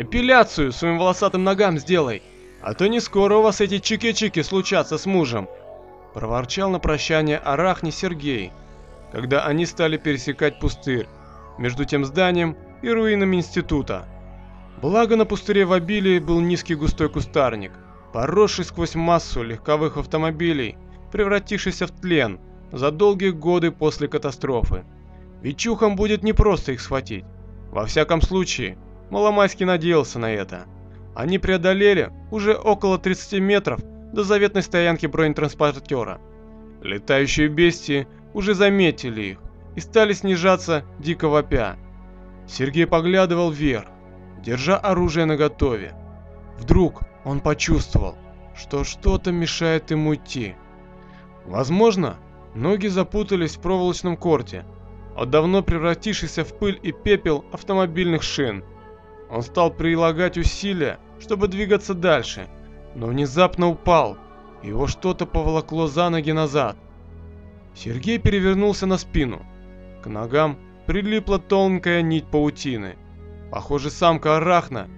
Эпиляцию своим волосатым ногам сделай, а то не скоро у вас эти чики-чики случатся с мужем. Проворчал на прощание Арахни Сергей, когда они стали пересекать пустырь между тем зданием и руинами института. Благо на пустыре в обилии был низкий густой кустарник, поросший сквозь массу легковых автомобилей, превратившийся в тлен за долгие годы после катастрофы. Ведь чухам будет непросто их схватить. Во всяком случае, Маломайский надеялся на это. Они преодолели уже около 30 метров до заветной стоянки бронетранспортера. Летающие бестии уже заметили их и стали снижаться дико вопя. Сергей поглядывал вверх, держа оружие наготове. Вдруг он почувствовал, что что-то мешает ему идти. Возможно, ноги запутались в проволочном корте, от давно превратившийся в пыль и пепел автомобильных шин. Он стал прилагать усилия, чтобы двигаться дальше, но внезапно упал, его что-то поволокло за ноги назад. Сергей перевернулся на спину. К ногам прилипла тонкая нить паутины. Похоже, самка арахна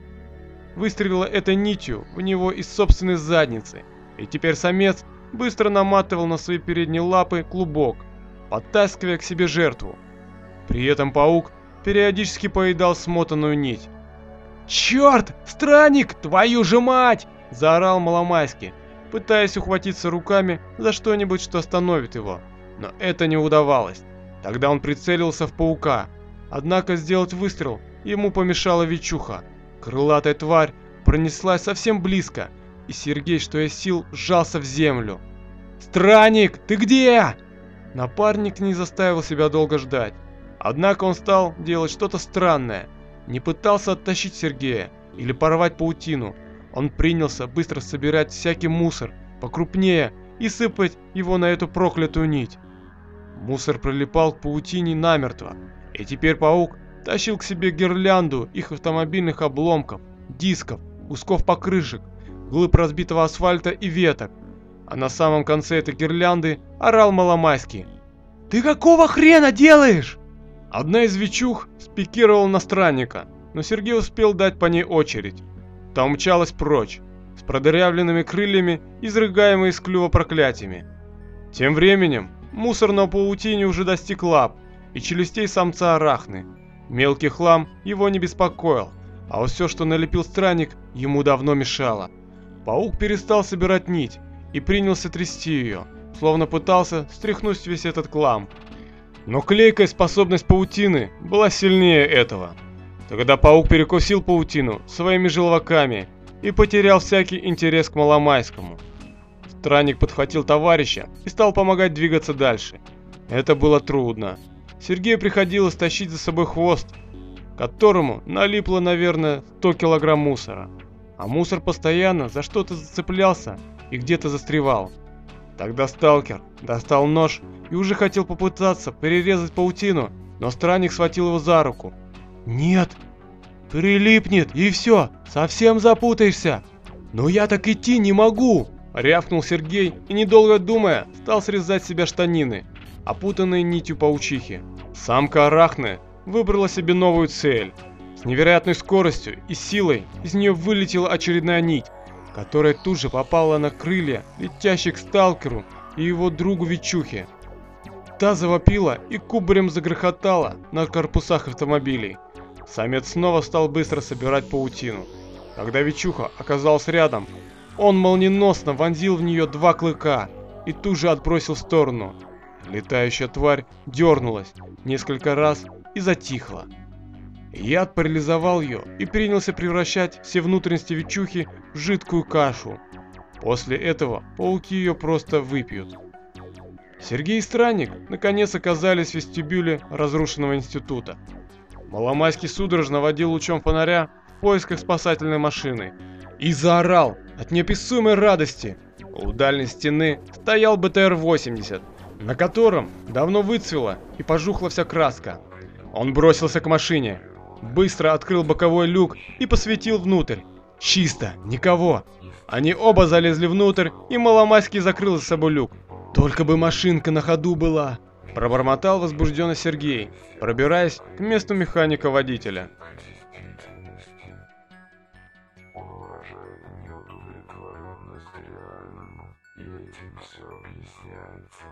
выстрелила этой нитью в него из собственной задницы, и теперь самец быстро наматывал на свои передние лапы клубок, подтаскивая к себе жертву. При этом паук периодически поедал смотанную нить. «Черт! Странник! Твою же мать!» – заорал Маломайский, пытаясь ухватиться руками за что-нибудь, что остановит его. Но это не удавалось. Тогда он прицелился в паука. Однако сделать выстрел ему помешала Вичуха. Крылатая тварь пронеслась совсем близко, и Сергей, что из сил, сжался в землю. «Странник, ты где?» Напарник не заставил себя долго ждать. Однако он стал делать что-то странное. Не пытался оттащить Сергея или порвать паутину. Он принялся быстро собирать всякий мусор, покрупнее, и сыпать его на эту проклятую нить. Мусор прилипал к паутине намертво, и теперь паук тащил к себе гирлянду их автомобильных обломков, дисков, кусков покрышек, глыб разбитого асфальта и веток. А на самом конце этой гирлянды орал Маломайский. «Ты какого хрена делаешь?» Одна из вечух спикировала на странника, но Сергей успел дать по ней очередь. Та умчалась прочь, с продырявленными крыльями, изрыгаемой из клюва проклятиями. Тем временем мусор на паутине уже достиг лап и челюстей самца арахны. Мелкий хлам его не беспокоил, а вот все, что налепил странник, ему давно мешало. Паук перестал собирать нить и принялся трясти ее, словно пытался стряхнуть весь этот клам. Но клейкая способность паутины была сильнее этого. Тогда паук перекусил паутину своими желваками и потерял всякий интерес к Маломайскому. Странник подхватил товарища и стал помогать двигаться дальше. Это было трудно. Сергею приходилось тащить за собой хвост, которому налипло, наверное, 100 килограмм мусора. А мусор постоянно за что-то зацеплялся и где-то застревал. Тогда сталкер достал нож и уже хотел попытаться перерезать паутину, но странник схватил его за руку. «Нет, прилипнет и все, совсем запутаешься. Но я так идти не могу!» Рявкнул Сергей и, недолго думая, стал срезать себя штанины, опутанные нитью паучихи. Самка Арахны выбрала себе новую цель. С невероятной скоростью и силой из нее вылетела очередная нить, которая тут же попала на крылья, летящих сталкеру и его другу Вичухе. Та завопила и кубарем загрохотала на корпусах автомобилей. Самец снова стал быстро собирать паутину. Когда Вичуха оказался рядом, он молниеносно вонзил в нее два клыка и тут же отбросил в сторону. Летающая тварь дернулась несколько раз и затихла. Яд парализовал ее и принялся превращать все внутренности Вичухи в жидкую кашу. После этого пауки ее просто выпьют. Сергей и Странник наконец оказались в вестибюле разрушенного института. Маломайский судорожно водил лучом фонаря в поисках спасательной машины и заорал от неописуемой радости. У дальней стены стоял БТР-80, на котором давно выцвела и пожухла вся краска. Он бросился к машине, быстро открыл боковой люк и посветил внутрь. Чисто, никого. Они оба залезли внутрь, и Маломайский закрыл за собой люк. Только бы машинка на ходу была. Пробормотал возбужденно Сергей, пробираясь к месту механика-водителя. все объясняется.